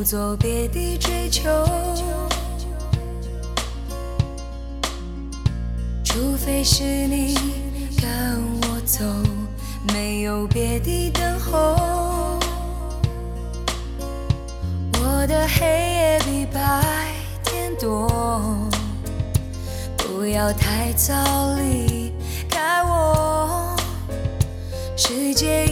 不做别的追求，除非是你跟我走，没有别的等候。我的黑夜比白天多，不要太早离开我，世界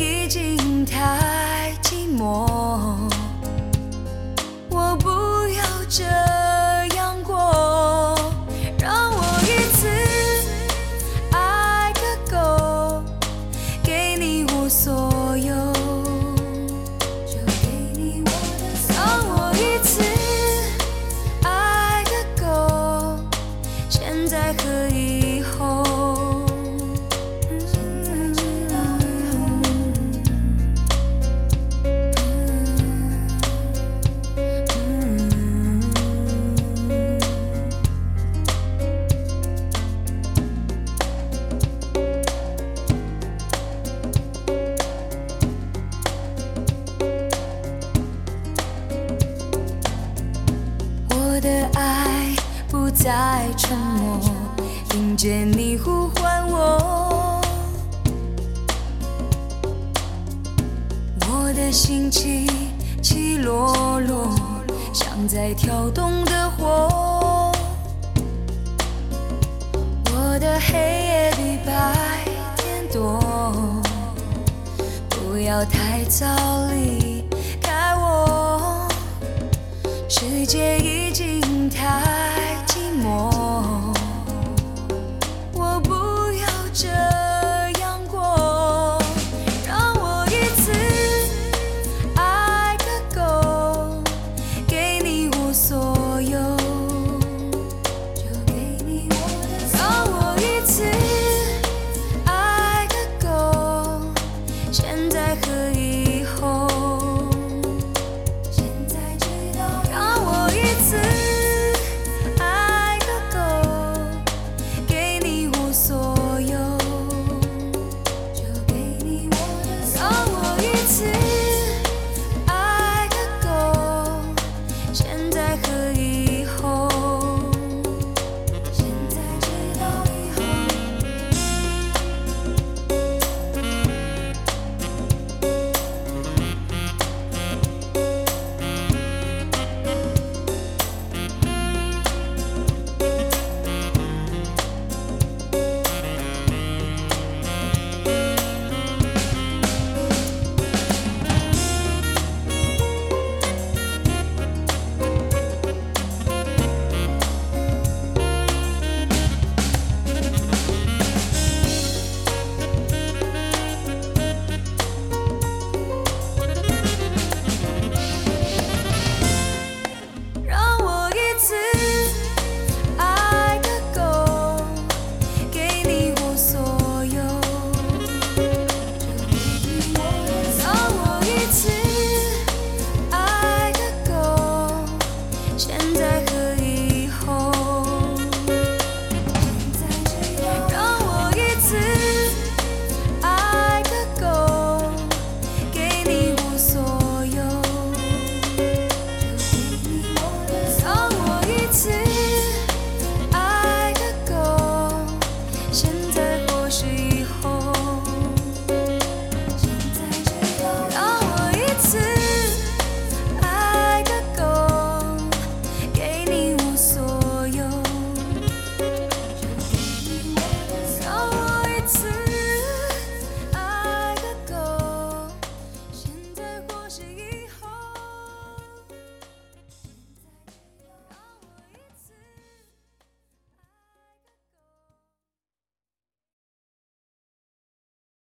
在沉默，听见你呼唤我。我的心起起落落，像在跳动的火。我的黑夜比白天多，不要太早离开我。世界已经